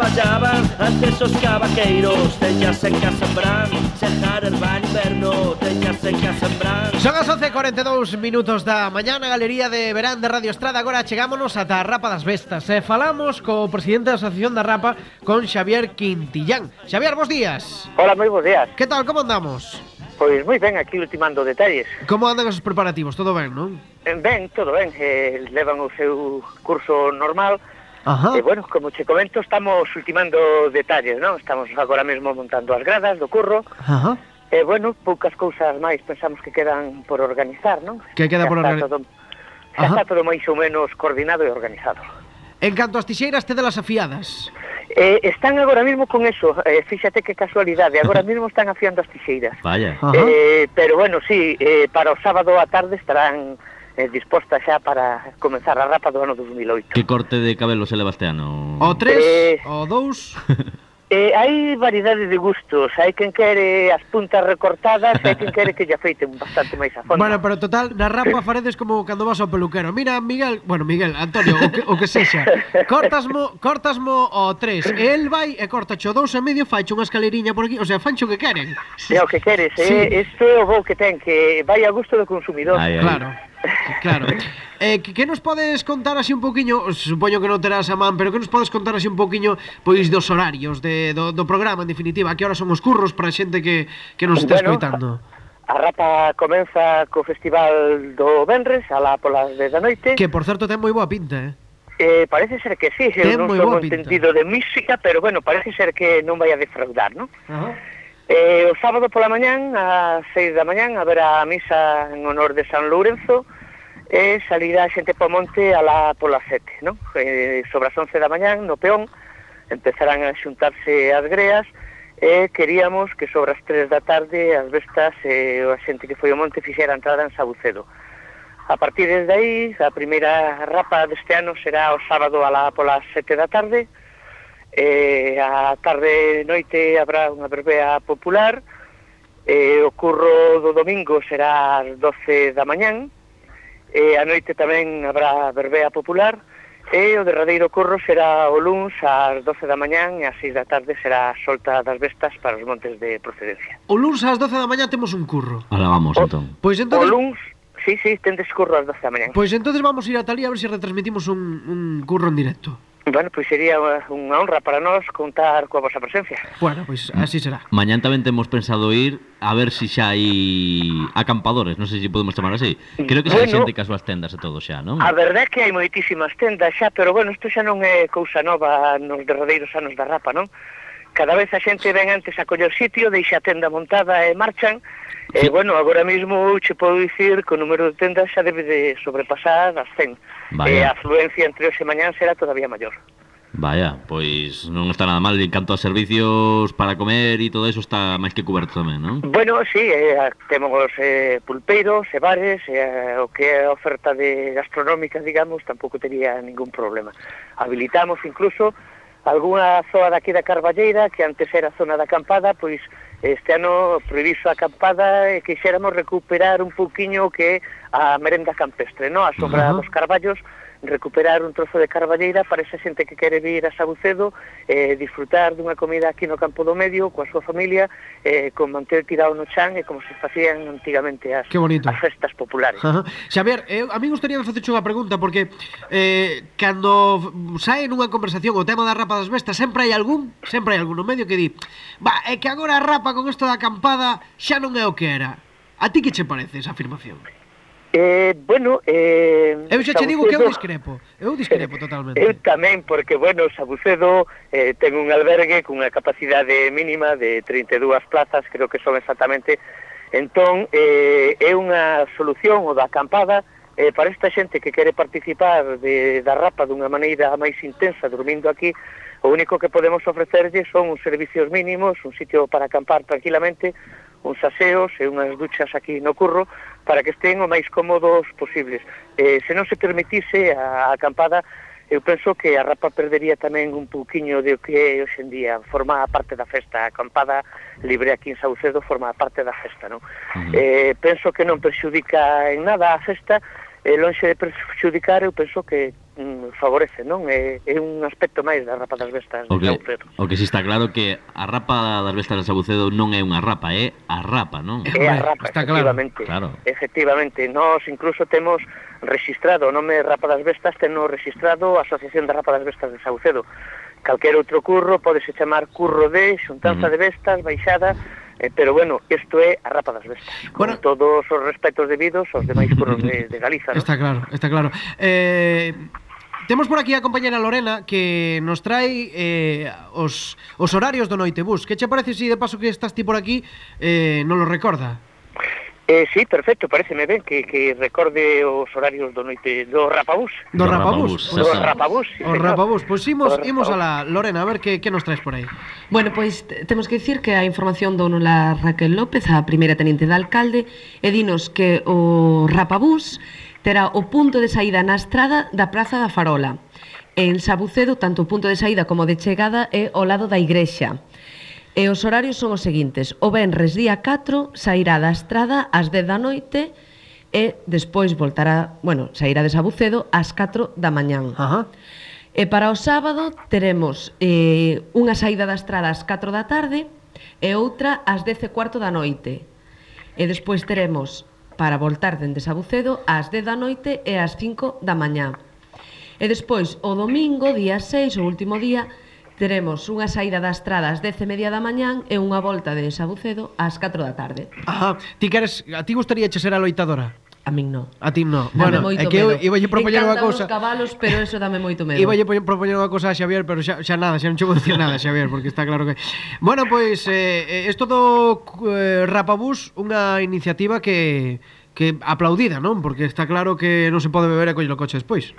fallaban ante esos cavaqueiros Teñas en casa en Brán, sejar el va inverno Teñas en casa en Son as 11.42 minutos da mañana Galería de Verán de Radio Estrada Agora chegámonos ata a Rapa das Vestas E eh, falamos co presidente da Asociación da Rapa Con Xavier Quintillán Xavier, bons días Hola, moi bons días Que tal, como andamos? Pois moi ben, aquí ultimando detalles. Como andan os preparativos? Todo ben, non? Ben, todo ben. Eh, levan o seu curso normal, Ajá. E, bueno, como che comento, estamos ultimando detalles, non? Estamos agora mesmo montando as gradas do curro. Ajá. E, bueno, poucas cousas máis pensamos que quedan por organizar, non? Que queda por organizar? Xa está todo máis ou menos coordinado e organizado. En canto ás tixeiras, tedelas afiadas? Eh, están agora mesmo con eso, eh, fíxate que casualidade, agora mesmo están afiando as tixeiras. Vaya. Eh, pero bueno, sí, eh, para o sábado á tarde estarán eh, disposta xa para comenzar a rapa do ano 2008. Que corte de cabelo se leva este ano? O 3? Eh... O 2? Eh, hai variedade de gustos, hai quen quere as puntas recortadas, hai quen quere que lle afeiten bastante máis a fondo. Bueno, pero total, na rapa faredes como cando vas ao peluquero. Mira, Miguel, bueno, Miguel, Antonio, o que, o que sexa, cortasmo, cortasmo o tres, e el vai e corta o dous e medio, faixe unha escaleriña por aquí, o sea, fancho que queren. É o que queres, eh? Este é o bo que ten, que vai a gusto do consumidor. Ai, ai. Claro. Claro. Eh, que, que nos podes contar así un poquinho, supoño que non terás a man, pero que nos podes contar así un poquinho pois dos horarios de, do, do programa, en definitiva, a que hora son os curros para a xente que, que nos está bueno, escoitando? A rapa comeza co festival do Benres, a la polas 10 da noite. Que, por certo, ten moi boa pinta, eh? Eh, parece ser que sí, eu non sou un de música, pero bueno, parece ser que non vai a defraudar, non? Uh -huh. eh, o sábado pola mañán, a 6 da mañán, haberá a misa en honor de San Lourenzo, uh e salirá a xente para o monte a la, pola sete, non? Eh, sobre as 11 da mañán, no peón, empezarán a xuntarse as greas e queríamos que sobre as 3 da tarde as bestas e eh, a xente que foi ao monte fixera entrada en Sabucedo. A partir desde aí, a primeira rapa deste ano será o sábado a la, pola 7 da tarde, e a tarde noite habrá unha verbea popular, e o curro do domingo será ás 12 da mañán, E a noite tamén habrá verbea popular e o derradeiro corro será o luns ás 12 da mañán e ás 6 da tarde será a solta das bestas para os montes de procedencia. O luns ás 12 da mañán temos un curro. Ahora vamos, o, entón. Pois entón... O luns Sí, sí, tendes curro ás 12 da mañán. Pois entonces vamos a ir a Talía a ver se si retransmitimos un, un curro en directo. Bueno, pois sería eh, unha honra para nós contar coa vosa presencia. Bueno, pois así será. Mañán tamén temos pensado ir a ver se si xa hai acampadores, non sei se podemos chamar así. Creo que xa bueno, xente que as súas tendas e todo xa, non? A verdade é que hai moitísimas tendas xa, pero bueno, isto xa non é cousa nova nos derradeiros anos da Rapa, non? cada vez a xente ven antes a coller sitio, deixa a tenda montada e marchan. Sí. Bueno, agora mesmo che podo dicir que o número de tendas xa debe de sobrepasar as 100. Vaya. E a afluencia entre hoxe e mañán será todavía maior. Vaya, pois non está nada mal en canto a servicios para comer e todo eso está máis que coberto tamén, non? Bueno, sí, eh, temos eh, pulpeiros e bares eh, o que é a oferta de gastronómica, digamos, tampouco tería ningún problema. Habilitamos incluso Alguna zoa daqui da Carballeira, que antes era zona da acampada, pois este ano prohibiso a acampada e quixéramos recuperar un pouquiño que a merenda campestre, no? a sombra uh -huh. dos carballos, recuperar un trozo de Carballeira para esa xente que quere vir a Sabucedo eh, disfrutar dunha comida aquí no Campo do Medio coa súa familia eh, con manter tirado no chan e como se facían antigamente as, as festas populares Ajá. Xavier, eu, a mí gustaría facerche unha pregunta porque eh, cando sae nunha conversación o tema da rapa das bestas sempre hai algún sempre hai algún no medio que di va, é que agora a rapa con isto da acampada xa non é o que era A ti que che parece esa afirmación? Eh, bueno, eh, eu xa te digo que eu discrepo, eu discrepo totalmente. Eu tamén, porque, bueno, Sabucedo eh, ten un albergue cunha capacidade mínima de 32 plazas, creo que son exactamente. Entón, eh, é unha solución o da acampada eh, para esta xente que quere participar de, da rapa dunha maneira máis intensa dormindo aquí, o único que podemos ofrecerlle son uns servicios mínimos, un sitio para acampar tranquilamente, uns aseos e unhas duchas aquí no curro para que estén o máis cómodos posibles. Eh, se non se permitise a acampada, eu penso que a rapa perdería tamén un pouquiño de o que é hoxendía, forma parte da festa, a acampada libre aquí en Saucedo forma parte da festa, non? Eh, penso que non perxudica en nada a festa, e eh, lonxe de perxudicar, eu penso que Mm, favorece, non? É, é un aspecto máis da rapa das bestas o que, de Saucedo. O que si está claro que a rapa das bestas de Saucedo non é unha rapa, é a rapa, non? É a rapa, está efectivamente. Claro. Efectivamente, nós incluso temos registrado o nome Rapa das Bestas, temos registrado a Asociación de Rapa das Bestas de Saucedo. Calquer outro curro podese chamar curro de xuntanza mm. de bestas, baixada, Eh, pero bueno, isto é a rapa das bestas. Bueno, con todos os respetos debidos aos demais curros de, de Galiza, ¿no? Está claro, está claro. Eh, Temos por aquí a compañera Lorena que nos trae eh, os, os horarios do Noitebus. Que che parece si de paso que estás ti por aquí eh, non lo recorda? Eh, sí, perfecto, pareceme ben que, que recorde os horarios do noite do Rapabús. Do Rapabús. Do Rapabús. Sí, o Rapabús. Pois pues imos, imos a la Lorena, a ver que, que nos traes por aí. Bueno, pois pues, temos que dicir que a información do la Raquel López, a primeira teniente de alcalde, e dinos que o Rapabús terá o punto de saída na estrada da Praza da Farola. En Sabucedo, tanto o punto de saída como de chegada é ao lado da igrexa. E os horarios son os seguintes. O Benres día 4 sairá da estrada ás 10 da noite e despois voltará, bueno, sairá de Sabucedo ás 4 da mañán. Ajá. E para o sábado teremos eh, unha saída da estrada ás 4 da tarde e outra ás 10 e cuarto da noite. E despois teremos para voltar dende Sabucedo ás 10 da noite e ás 5 da mañá. E despois, o domingo, día 6, o último día, teremos unha saída da estrada ás 10 e media da mañán e unha volta de Sabucedo ás 4 da tarde. Ah, ti queres, a ti gustaría che ser a loitadora? A min non. A ti no. Dame bueno, é que eu iba lle propoñer unha cousa. cabalos, pero eso dame moito medo. Iba lle propoñer unha cousa a Xavier, pero xa, xa nada, xa non che vou dicir nada, Xavier, porque está claro que... Bueno, pois, eh, eh esto do eh, Rapabús, unha iniciativa que que aplaudida, non? Porque está claro que non se pode beber e coller o coche despois.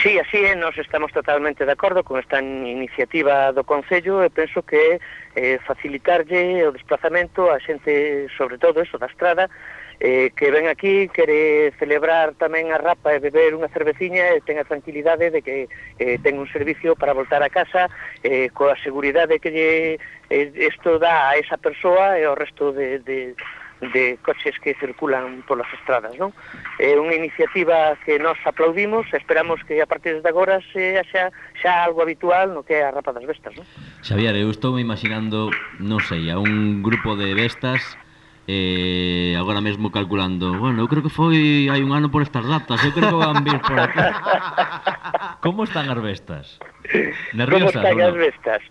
Sí, así é, nos estamos totalmente de acordo con esta iniciativa do Concello e penso que eh, facilitarlle o desplazamento a xente, sobre todo eso, da estrada, eh, que ven aquí, quere celebrar tamén a rapa e beber unha cerveciña e ten a tranquilidade de que eh, ten un servicio para voltar a casa eh, coa seguridade que lle, eh, dá a esa persoa e ao resto de, de, de coches que circulan polas estradas, non? É unha iniciativa que nós aplaudimos, esperamos que a partir de agora se xa, xa algo habitual no que é a rapa das bestas, non? Xavier, eu estou me imaginando, non sei, a un grupo de bestas eh, agora mesmo calculando bueno, eu creo que foi hai un ano por estas datas eu creo que van vir por aquí como están as bestas? nerviosas? como están as bestas?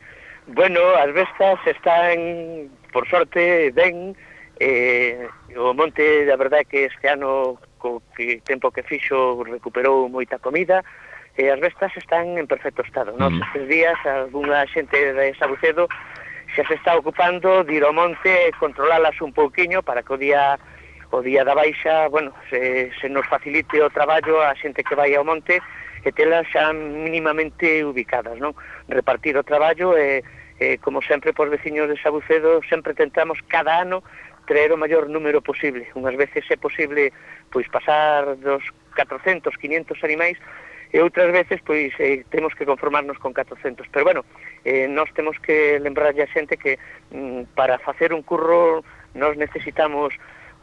bueno, as bestas están por sorte ben eh, o monte a verdade que este ano co que tempo que fixo recuperou moita comida e as bestas están en perfecto estado. Nos mm. estes días algunha xente de Sabucedo que se está ocupando de ir ao monte e controlalas un pouquiño para que o día o día da baixa, bueno, se, se nos facilite o traballo a xente que vai ao monte e telas xa mínimamente ubicadas, non? Repartir o traballo e, e como sempre, pos veciños de Sabucedo, sempre tentamos cada ano traer o maior número posible. Unhas veces é posible pois pasar dos 400, 500 animais, e outras veces pois eh, temos que conformarnos con 400, pero bueno, eh, nós temos que lembrar a xente que mm, para facer un curro nós necesitamos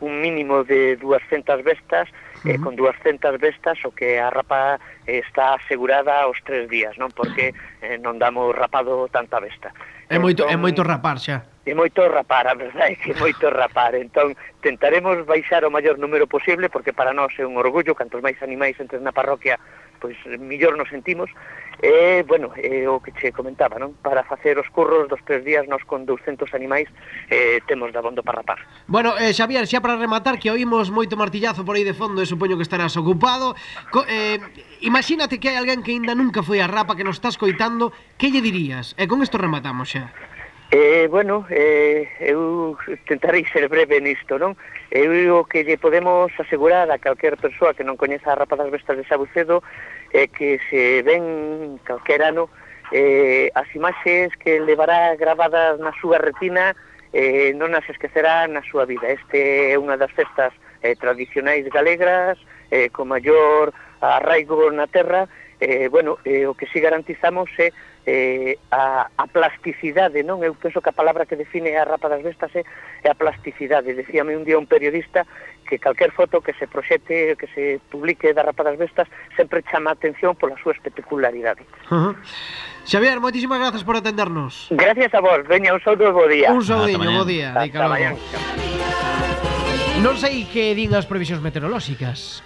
un mínimo de 200 bestas e eh, con 200 bestas o que a rapa eh, está asegurada aos tres días, non? Porque eh, non damos rapado tanta besta. É moito, entón, é moito rapar xa e moito rapar, a verdade é que moito rapar. Entón, tentaremos baixar o maior número posible, porque para nós é un orgullo, cantos máis animais entres na parroquia, pois millor nos sentimos. E, bueno, é o que che comentaba, non? Para facer os curros dos tres días, nós con 200 animais eh, temos de abondo para rapar. Bueno, eh, Xavier, xa para rematar, que oímos moito martillazo por aí de fondo, e supoño que estarás ocupado. Co, eh, imagínate que hai alguén que aínda nunca foi a rapa, que nos estás coitando, que lle dirías? E con isto rematamos xa. Eh, bueno, eh, eu tentarei ser breve nisto, non? Eh, eu o que lle podemos asegurar a calquer persoa que non coñeza a rapazas bestas de Sabucedo é eh, que se ven calquer ano eh, as imaxes que levará gravadas na súa retina eh, non as esquecerá na súa vida. Este é unha das festas eh, tradicionais galegras eh, con maior arraigo na terra eh, bueno, eh, o que si sí garantizamos é eh, eh, a, a plasticidade, non? Eu penso que a palabra que define a rapa das bestas é, é a plasticidade. Decíame un día un periodista que calquer foto que se proxete, que se publique da rapa das bestas, sempre chama a atención pola súa espectacularidade. Uh -huh. Xavier, moitísimas grazas por atendernos. Gracias a vos. Veña, un saúdo e bo día. Un saudinho, bo día. Hasta, hasta mañan. Non sei que din as previsións meteorolóxicas.